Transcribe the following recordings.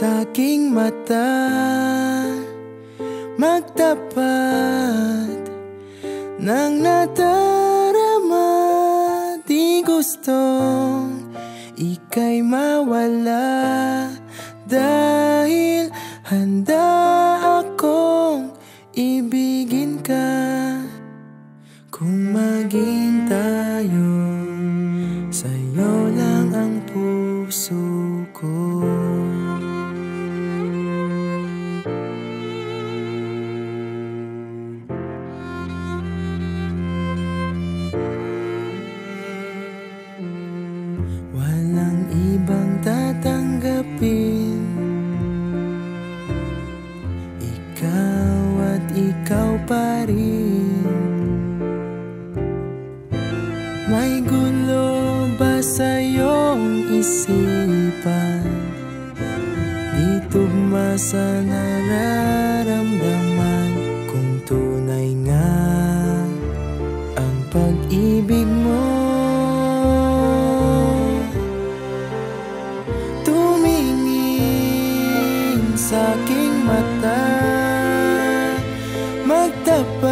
sa aking mata. Magtapat ng nadarama. Di gustong ika'y mawala. Dahil handa akong ibigin ka. Kung maging tayo Sa'yo lang ang puso ko May gulo ba sa iyong isipan? Di tugma sa nararamdaman Kung tunay nga ang pag-ibig mo Tumingin sa aking mata Magtapat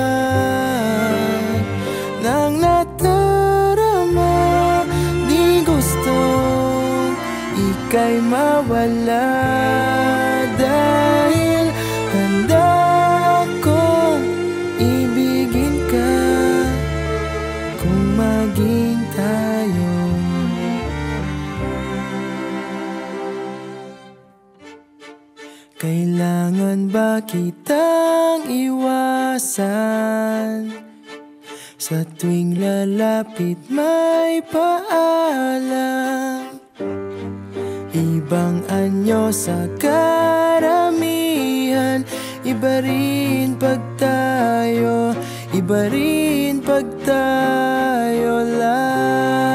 ika'y mawala. Dahil handa akong ibigin ka. Kung maging tayo. Kailangan ba kitang iwasan? Sa tuwing lalapit may paalam ibang anyo sa karamihan. Iba rin pag tayo, iba rin pag tayo lang.